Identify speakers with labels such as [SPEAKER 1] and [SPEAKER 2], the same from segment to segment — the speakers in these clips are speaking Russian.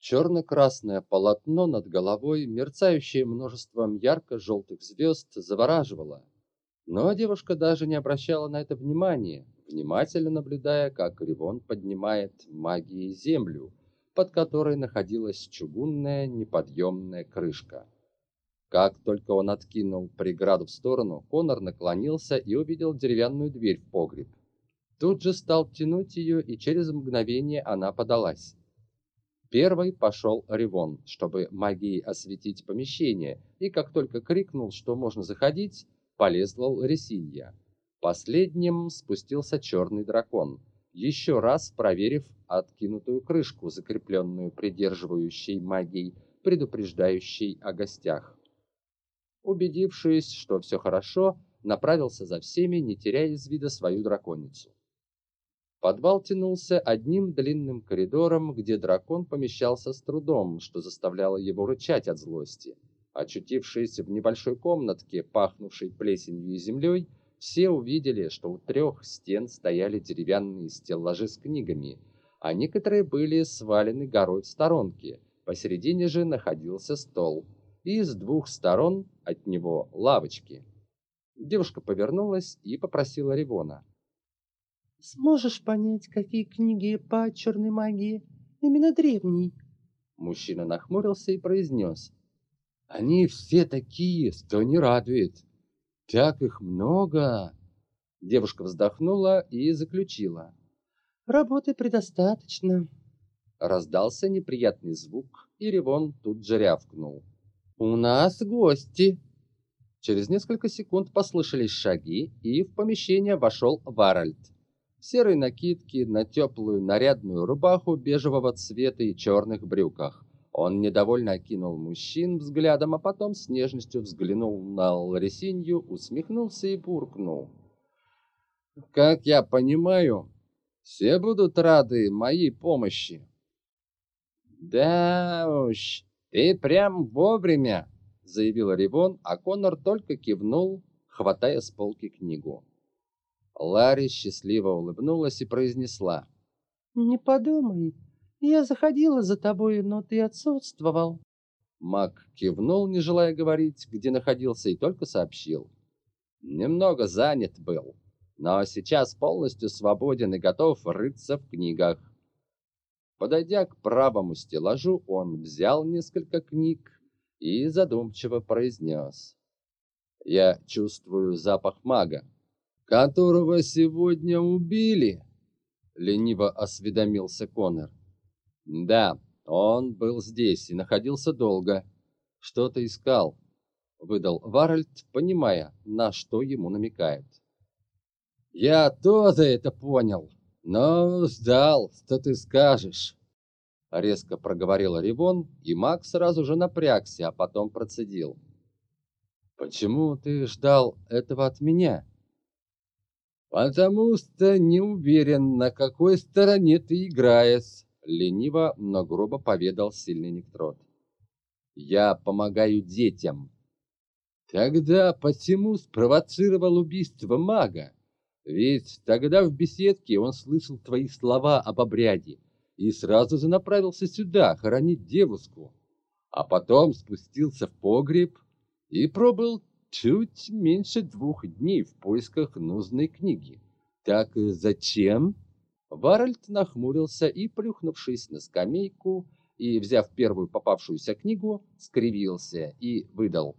[SPEAKER 1] Черно-красное полотно над головой, мерцающее множеством ярко-желтых звезд, завораживало. Но девушка даже не обращала на это внимания, внимательно наблюдая, как Ривон поднимает магией землю, под которой находилась чугунная неподъемная крышка. Как только он откинул преграду в сторону, Конор наклонился и увидел деревянную дверь в погреб. Тут же стал тянуть ее, и через мгновение она подалась. Первый пошел Ривон, чтобы магией осветить помещение, и как только крикнул, что можно заходить, полезла Ресинья. Последним спустился черный дракон, еще раз проверив откинутую крышку, закрепленную придерживающей магией, предупреждающей о гостях. Убедившись, что все хорошо, направился за всеми, не теряя из вида свою драконицу. Подвал тянулся одним длинным коридором, где дракон помещался с трудом, что заставляло его рычать от злости. Очутившись в небольшой комнатке, пахнувшей плесенью и землей, все увидели, что у трех стен стояли деревянные стеллажи с книгами, а некоторые были свалены горой в сторонке. Посередине же находился стол, и с двух сторон от него лавочки. Девушка повернулась и попросила Ривона.
[SPEAKER 2] Сможешь понять, какие книги по черной магии? Именно древней.
[SPEAKER 1] Мужчина нахмурился и произнес. Они все такие, что не радует. Так их много. Девушка вздохнула и заключила.
[SPEAKER 2] Работы предостаточно.
[SPEAKER 1] Раздался неприятный звук, и Ревон тут же рявкнул. У нас гости. Через несколько секунд послышались шаги, и в помещение вошел Варальд серой накидке на теплую нарядную рубаху бежевого цвета и черных брюках. Он недовольно окинул мужчин взглядом, а потом с нежностью взглянул на Ларисинью, усмехнулся и буркнул. «Как я понимаю, все будут рады моей помощи». «Да уж, ты прям вовремя», — заявил Ривон, а Конор только кивнул, хватая с полки книгу. Ларри счастливо улыбнулась и произнесла.
[SPEAKER 2] «Не подумай, я заходила за тобой, но ты отсутствовал».
[SPEAKER 1] Мак кивнул, не желая говорить, где находился, и только сообщил. «Немного занят был, но сейчас полностью свободен и готов рыться в книгах». Подойдя к правому стеллажу, он взял несколько книг и задумчиво произнес. «Я чувствую запах мага которого сегодня убили?» — лениво осведомился Коннор. «Да, он был здесь и находился долго. Что-то искал», — выдал Варальд, понимая, на что ему намекают. «Я тоже это понял, но ждал, что ты скажешь». Резко проговорил Ривон, и маг сразу же напрягся, а потом процедил. «Почему ты ждал этого от меня?» «Потому что не уверен, на какой стороне ты играешь», — лениво, но грубо поведал сильный Нектрот. «Я помогаю детям». «Тогда почему спровоцировал убийство мага? Ведь тогда в беседке он слышал твои слова об обряде и сразу же направился сюда хоронить девушку, а потом спустился в погреб и пробыл чуть меньше двух дней в поисках нужной книги. Так зачем? Варальд нахмурился и, плюхнувшись на скамейку и взяв первую попавшуюся книгу, скривился и выдал.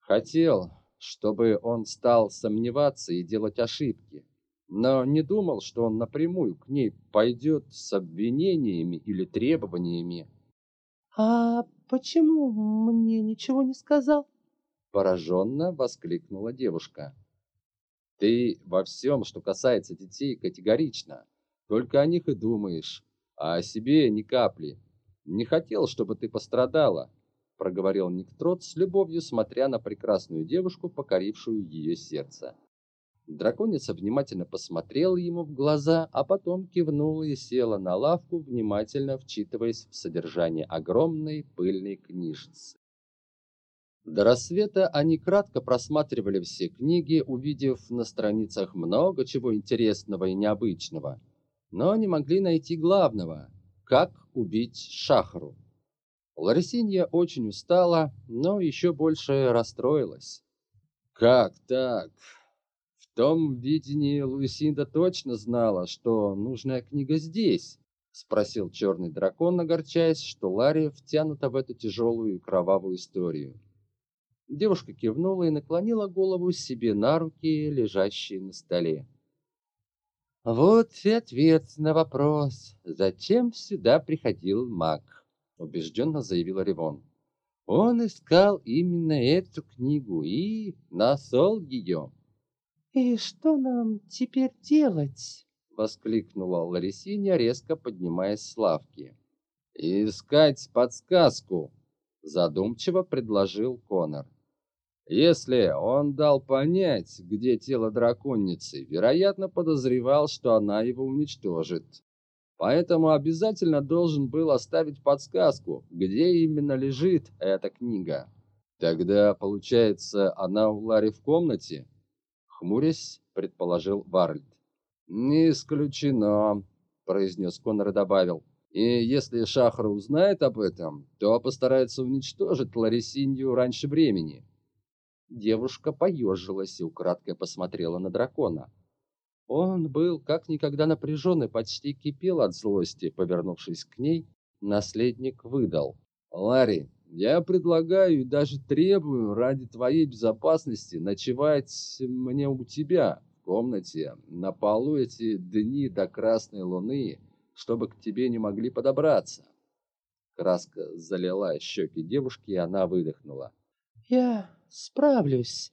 [SPEAKER 1] Хотел, чтобы он стал сомневаться и делать ошибки, но не думал, что он напрямую к ней пойдет с обвинениями или требованиями.
[SPEAKER 2] «А почему мне ничего не сказал?»
[SPEAKER 1] Пораженно воскликнула девушка. Ты во всем, что касается детей, категорично. Только о них и думаешь, а о себе ни капли. Не хотел, чтобы ты пострадала, проговорил Никтрот с любовью, смотря на прекрасную девушку, покорившую ее сердце. Драконица внимательно посмотрела ему в глаза, а потом кивнула и села на лавку, внимательно вчитываясь в содержание огромной пыльной книжицы. До рассвета они кратко просматривали все книги, увидев на страницах много чего интересного и необычного, но не могли найти главного – «Как убить Шахру». Ларисинья очень устала, но еще больше расстроилась. «Как так?» В том видении Луисинда точно знала, что нужная книга здесь, спросил черный дракон, огорчаясь, что Ларри втянута в эту тяжелую и кровавую историю. Девушка кивнула и наклонила голову себе на руки, лежащие на столе. Вот и ответ на вопрос, зачем сюда приходил маг, убежденно заявила Ревон. Он искал именно эту книгу и нашел ее.
[SPEAKER 2] «И что нам теперь делать?»
[SPEAKER 1] — воскликнула Ларисиня, резко поднимаясь с лавки. «Искать подсказку», — задумчиво предложил Конор. Если он дал понять, где тело драконицы, вероятно, подозревал, что она его уничтожит. Поэтому обязательно должен был оставить подсказку, где именно лежит эта книга. Тогда, получается, она у Лари в комнате? Хмурясь, предположил Варльд. «Не исключено», — произнес Конор и добавил. «И если Шахра узнает об этом, то постарается уничтожить Ларисинью раньше времени». Девушка поежилась и украдкой посмотрела на дракона. Он был как никогда напряжен и почти кипел от злости. Повернувшись к ней, наследник выдал. «Ларри, я предлагаю и даже требую ради твоей безопасности ночевать мне у тебя в комнате на полу эти дни до красной луны, чтобы к тебе не могли подобраться». Краска залила щеки девушки, и она выдохнула.
[SPEAKER 2] «Я справлюсь.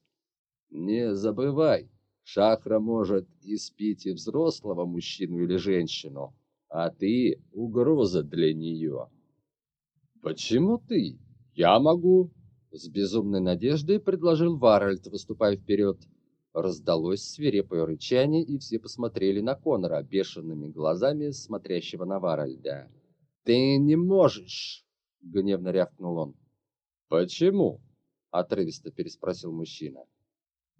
[SPEAKER 1] Не забывай, Шахра может испить и взрослого мужчину или женщину, а ты угроза для нее. Почему ты? Я могу. С безумной надеждой предложил Варальд, выступая вперед. Раздалось свирепое рычание, и все посмотрели на Конора бешеными глазами, смотрящего на Варальда. «Ты не можешь!» — гневно рявкнул он. «Почему?» — отрывисто переспросил мужчина.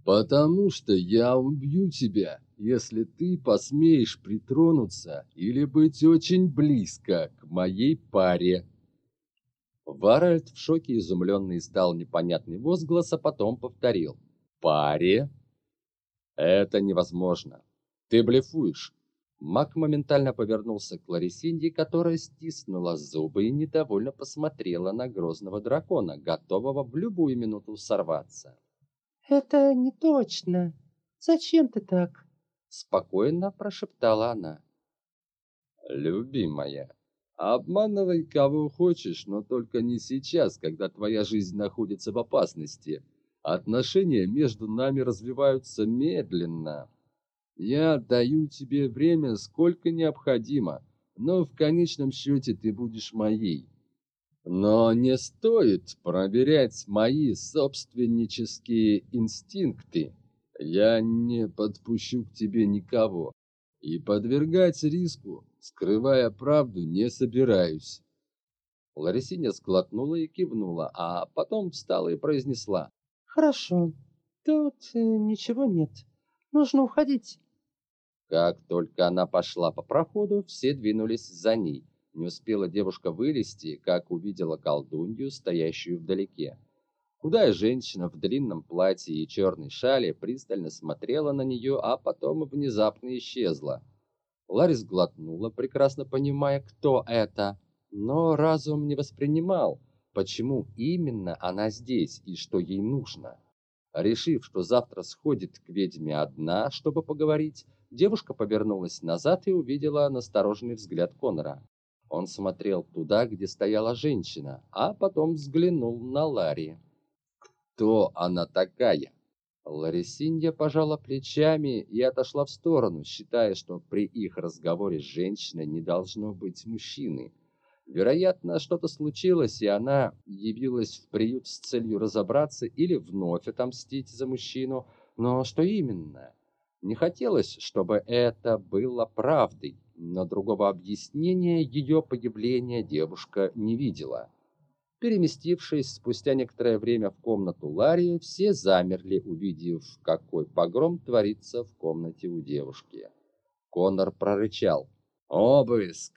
[SPEAKER 1] «Потому что я убью тебя, если ты посмеешь притронуться или быть очень близко к моей паре». Варальд в шоке изумленный стал непонятный возглас, а потом повторил. «Паре? Это невозможно. Ты блефуешь. Мак моментально повернулся к Ларисинде, которая стиснула зубы и недовольно посмотрела на грозного дракона, готового в любую минуту сорваться.
[SPEAKER 2] «Это не точно. Зачем ты так?»
[SPEAKER 1] Спокойно прошептала она. «Любимая, обманывай кого хочешь, но только не сейчас, когда твоя жизнь находится в опасности. Отношения между нами развиваются медленно». Я даю тебе время сколько необходимо, но в конечном счете ты будешь моей. Но не стоит проверять мои собственнические инстинкты. Я не подпущу к тебе никого. И подвергать риску, скрывая правду, не собираюсь. Ларисиня сглотнула и кивнула, а потом встала и произнесла.
[SPEAKER 2] «Хорошо, тут э, ничего нет. Нужно уходить».
[SPEAKER 1] Как только она пошла по проходу, все двинулись за ней. Не успела девушка вылезти, как увидела колдунью, стоящую вдалеке. Худая женщина в длинном платье и черной шале пристально смотрела на нее, а потом внезапно исчезла. Ларис глотнула, прекрасно понимая, кто это, но разум не воспринимал, почему именно она здесь и что ей нужно. Решив, что завтра сходит к ведьме одна, чтобы поговорить, Девушка повернулась назад и увидела настороженный взгляд Конора. Он смотрел туда, где стояла женщина, а потом взглянул на Ларри. «Кто она такая?» Ларисинья пожала плечами и отошла в сторону, считая, что при их разговоре с женщиной не должно быть мужчины. Вероятно, что-то случилось, и она явилась в приют с целью разобраться или вновь отомстить за мужчину, но что именно? Не хотелось, чтобы это было правдой, но другого объяснения ее появления девушка не видела. Переместившись спустя некоторое время в комнату Ларри, все замерли, увидев, какой погром творится в комнате у девушки. Конор прорычал. «Обыск!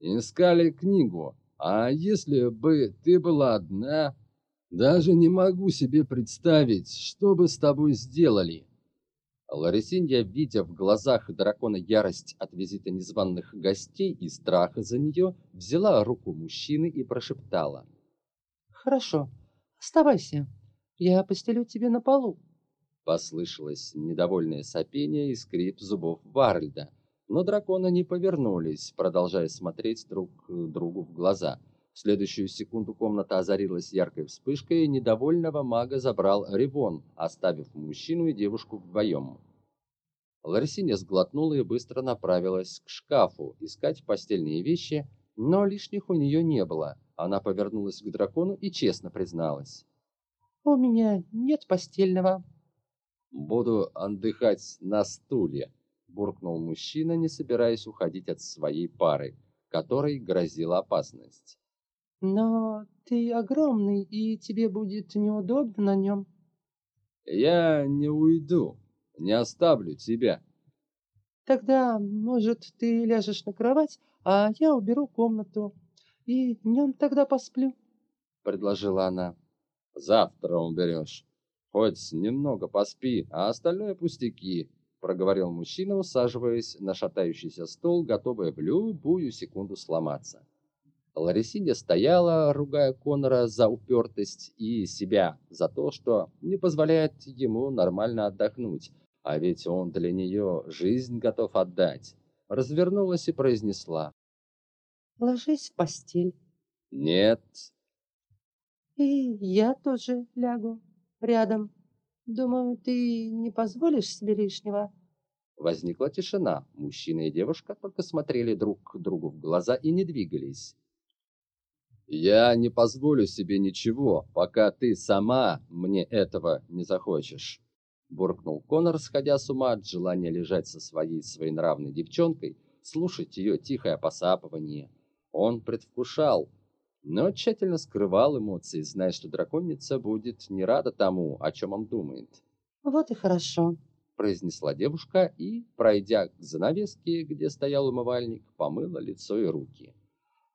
[SPEAKER 1] Искали книгу. А если бы ты была одна, даже не могу себе представить, что бы с тобой сделали. Ларисинья, видя в глазах дракона ярость от визита незваных гостей и страха за нее, взяла руку мужчины и прошептала.
[SPEAKER 2] «Хорошо, оставайся, я постелю тебе на полу».
[SPEAKER 1] Послышалось недовольное сопение и скрип зубов Варльда, но драконы не повернулись, продолжая смотреть друг другу в глаза. В следующую секунду комната озарилась яркой вспышкой, и недовольного мага забрал Ревон, оставив мужчину и девушку вдвоем. Ларсиня сглотнула и быстро направилась к шкафу искать постельные вещи, но лишних у нее не было. Она повернулась к дракону и честно призналась.
[SPEAKER 2] «У меня нет постельного».
[SPEAKER 1] «Буду отдыхать на стуле», буркнул мужчина, не собираясь уходить от своей пары, которой грозила опасность.
[SPEAKER 2] Но ты огромный, и тебе будет неудобно на нем.
[SPEAKER 1] Я не уйду, не оставлю тебя.
[SPEAKER 2] Тогда, может, ты ляжешь на кровать, а я уберу комнату, и днем тогда посплю,
[SPEAKER 1] предложила она. Завтра уберешь. Хоть немного поспи, а остальное пустяки проговорил мужчина, усаживаясь на шатающийся стол, готовый в любую секунду сломаться. Ларисинья стояла, ругая Конора за упертость и себя за то, что не позволяет ему нормально отдохнуть, а ведь он для нее жизнь готов отдать. Развернулась и произнесла.
[SPEAKER 2] «Ложись в постель».
[SPEAKER 1] «Нет».
[SPEAKER 2] «И я тоже лягу рядом». Думаю, ты не позволишь себе лишнего.
[SPEAKER 1] Возникла тишина. Мужчина и девушка только смотрели друг другу в глаза и не двигались. Я не позволю себе ничего, пока ты сама мне этого не захочешь, буркнул Конор, сходя с ума от желания лежать со своей своенравной девчонкой, слушать ее тихое посапывание. Он предвкушал, но тщательно скрывал эмоции, зная, что драконица будет не рада тому, о чем он думает.
[SPEAKER 2] «Вот и хорошо», —
[SPEAKER 1] произнесла девушка и, пройдя к занавеске, где стоял умывальник, помыла лицо и руки.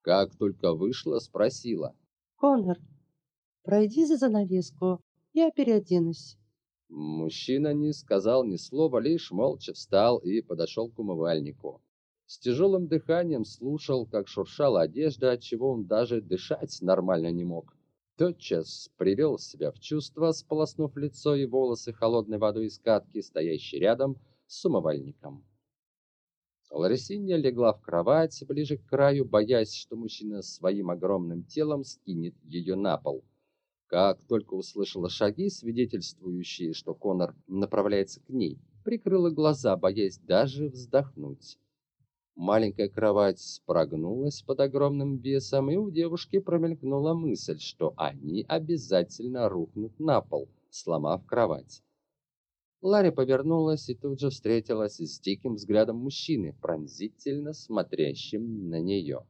[SPEAKER 1] Как только вышла, спросила.
[SPEAKER 2] «Конор, пройди за занавеску, я переоденусь».
[SPEAKER 1] Мужчина не сказал ни слова, лишь молча встал и подошел к умывальнику. С тяжелым дыханием слушал, как шуршала одежда, от чего он даже дышать нормально не мог. Тотчас привел себя в чувство, сполоснув лицо и волосы холодной водой из катки, стоящей рядом с умывальником. Ларисинья легла в кровать ближе к краю, боясь, что мужчина своим огромным телом скинет ее на пол. Как только услышала шаги, свидетельствующие, что Конор направляется к ней, прикрыла глаза, боясь даже вздохнуть. Маленькая кровать прогнулась под огромным весом, и у девушки промелькнула мысль, что они обязательно рухнут на пол, сломав кровать. Ларри повернулась и тут же встретилась с диким взглядом мужчины, пронзительно смотрящим на нее.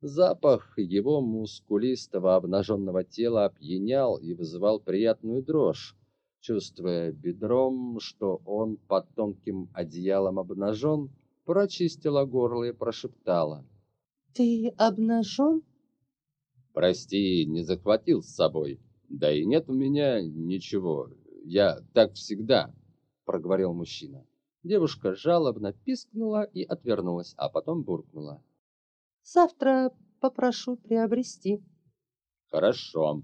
[SPEAKER 1] Запах его мускулистого обнаженного тела опьянял и вызывал приятную дрожь. Чувствуя бедром, что он под тонким одеялом обнажен, прочистила горло и прошептала.
[SPEAKER 2] «Ты обнажен?»
[SPEAKER 1] «Прости, не захватил с собой. Да и нет у меня ничего. Я так всегда», — проговорил мужчина. Девушка жалобно пискнула и отвернулась, а потом буркнула.
[SPEAKER 2] «Завтра попрошу приобрести».
[SPEAKER 1] «Хорошо»,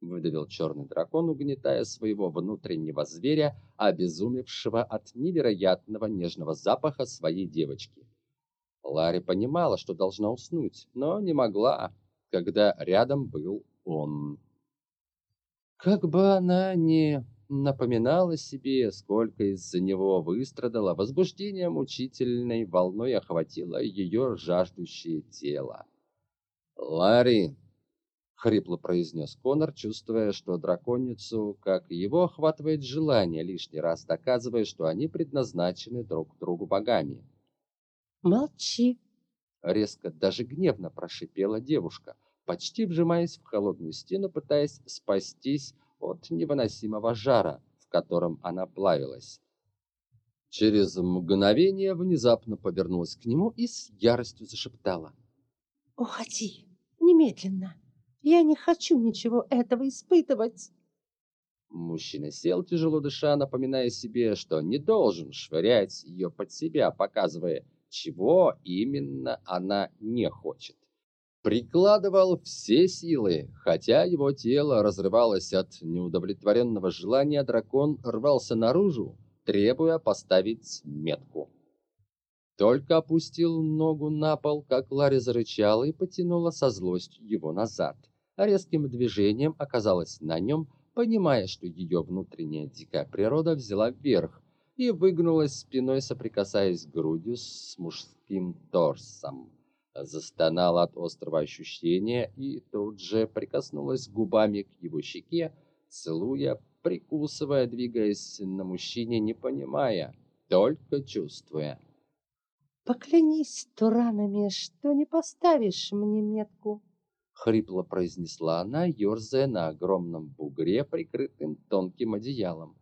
[SPEAKER 1] выдавил черный дракон, угнетая своего внутреннего зверя, обезумевшего от невероятного нежного запаха своей девочки. Ларри понимала, что должна уснуть, но не могла, когда рядом был он. Как бы она ни напоминала себе, сколько из-за него выстрадала, возбуждение мучительной волной охватило ее жаждущее тело. «Ларри!» — хрипло произнес Конор, чувствуя, что драконицу, как и его, охватывает желание, лишний раз доказывая, что они предназначены друг другу богами.
[SPEAKER 2] «Молчи!»
[SPEAKER 1] — резко, даже гневно прошипела девушка, почти вжимаясь в холодную стену, пытаясь спастись от невыносимого жара, в котором она плавилась. Через мгновение внезапно повернулась к нему и с яростью зашептала.
[SPEAKER 2] Уходи, немедленно. Я не хочу ничего этого испытывать.
[SPEAKER 1] Мужчина сел, тяжело дыша, напоминая себе, что не должен швырять ее под себя, показывая, чего именно она не хочет. Прикладывал все силы, хотя его тело разрывалось от неудовлетворенного желания, дракон рвался наружу, требуя поставить метку. Только опустил ногу на пол, как Ларри зарычала и потянула со злостью его назад. А резким движением оказалась на нем, понимая, что ее внутренняя дикая природа взяла вверх и выгнулась спиной, соприкасаясь грудью с мужским торсом. Застонала от острого ощущения и тут же прикоснулась губами к его щеке, целуя, прикусывая, двигаясь на мужчине, не понимая, только чувствуя.
[SPEAKER 2] Поклянись туранами, что не поставишь мне метку.
[SPEAKER 1] Хрипло произнесла она, ерзая на огромном бугре, прикрытым тонким одеялом.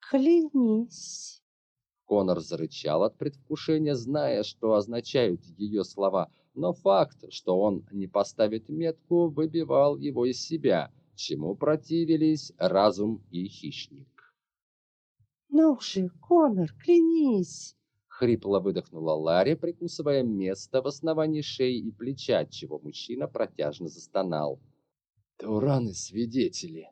[SPEAKER 2] Клянись.
[SPEAKER 1] Конор зарычал от предвкушения, зная, что означают ее слова, но факт, что он не поставит метку, выбивал его из себя, чему противились разум и хищник.
[SPEAKER 2] «Ну же, Конор, клянись!»
[SPEAKER 1] Хрипло выдохнула Ларри, прикусывая место в основании шеи и плеча, чего мужчина протяжно застонал. «Тураны свидетели.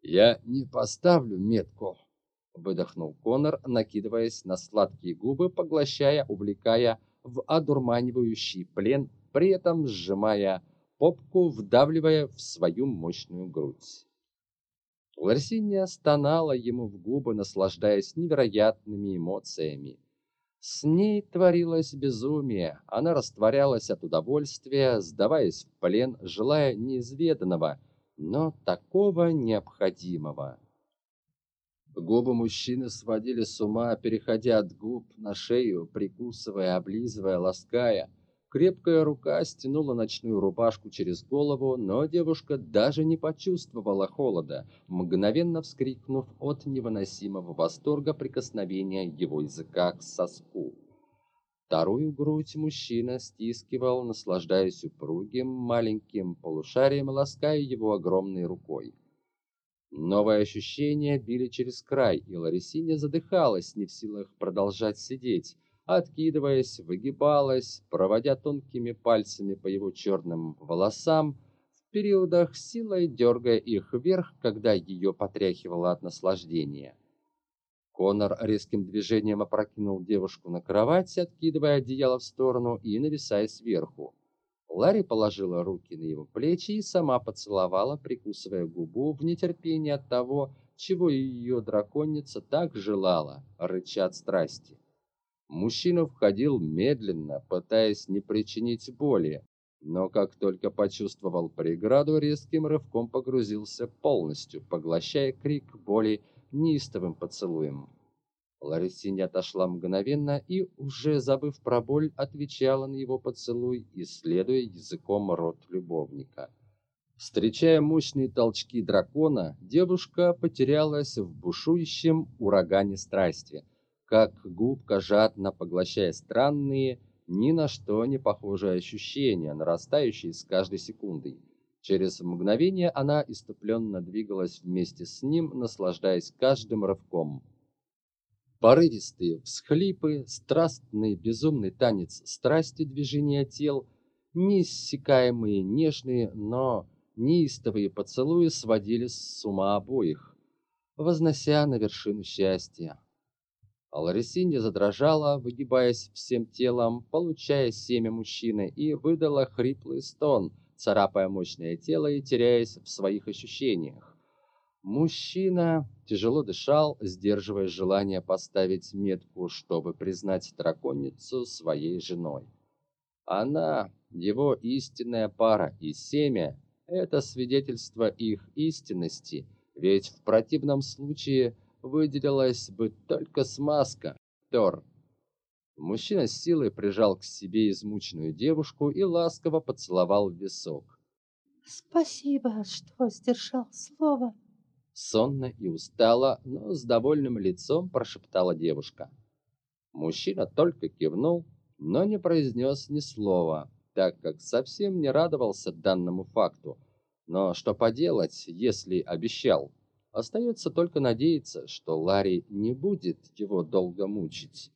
[SPEAKER 1] Я не поставлю метку», — выдохнул Конор, накидываясь на сладкие губы, поглощая, увлекая в одурманивающий плен, при этом сжимая попку, вдавливая в свою мощную грудь. Ларсиния стонала ему в губы, наслаждаясь невероятными эмоциями. С ней творилось безумие. Она растворялась от удовольствия, сдаваясь в плен, желая неизведанного, но такого необходимого. Губы мужчины сводили с ума, переходя от губ на шею, прикусывая, облизывая, лаская. Крепкая рука стянула ночную рубашку через голову, но девушка даже не почувствовала холода, мгновенно вскрикнув от невыносимого восторга прикосновения его языка к соску. Вторую грудь мужчина стискивал, наслаждаясь упругим маленьким полушарием, лаская его огромной рукой. Новые ощущения били через край, и Ларисиня задыхалась, не в силах продолжать сидеть откидываясь, выгибалась, проводя тонкими пальцами по его черным волосам, в периодах силой дергая их вверх, когда ее потряхивало от наслаждения. Конор резким движением опрокинул девушку на кровать, откидывая одеяло в сторону и нависая сверху. Ларри положила руки на его плечи и сама поцеловала, прикусывая губу в нетерпении от того, чего ее драконица так желала, рыча от страсти. Мужчина входил медленно, пытаясь не причинить боли, но как только почувствовал преграду, резким рывком погрузился полностью, поглощая крик боли неистовым поцелуем. Ларисиня отошла мгновенно и, уже забыв про боль, отвечала на его поцелуй, исследуя языком рот любовника. Встречая мощные толчки дракона, девушка потерялась в бушующем урагане страсти – как губка жадно поглощая странные, ни на что не похожие ощущения, нарастающие с каждой секундой. Через мгновение она иступленно двигалась вместе с ним, наслаждаясь каждым рывком. Порывистые всхлипы, страстный безумный танец страсти движения тел, неиссякаемые нежные, но неистовые поцелуи сводили с ума обоих, вознося на вершину счастья. А Ларисинья задрожала, выгибаясь всем телом, получая семя мужчины, и выдала хриплый стон, царапая мощное тело и теряясь в своих ощущениях. Мужчина тяжело дышал, сдерживая желание поставить метку, чтобы признать драконицу своей женой. Она, его истинная пара и семя – это свидетельство их истинности, ведь в противном случае – выделилась бы только смазка, Тор. Мужчина с силой прижал к себе измученную девушку и ласково поцеловал в висок.
[SPEAKER 2] «Спасибо, что сдержал слово», —
[SPEAKER 1] сонно и устало, но с довольным лицом прошептала девушка. Мужчина только кивнул, но не произнес ни слова, так как совсем не радовался данному факту. Но что поделать, если обещал? Остается только надеяться, что Ларри не будет его долго мучить.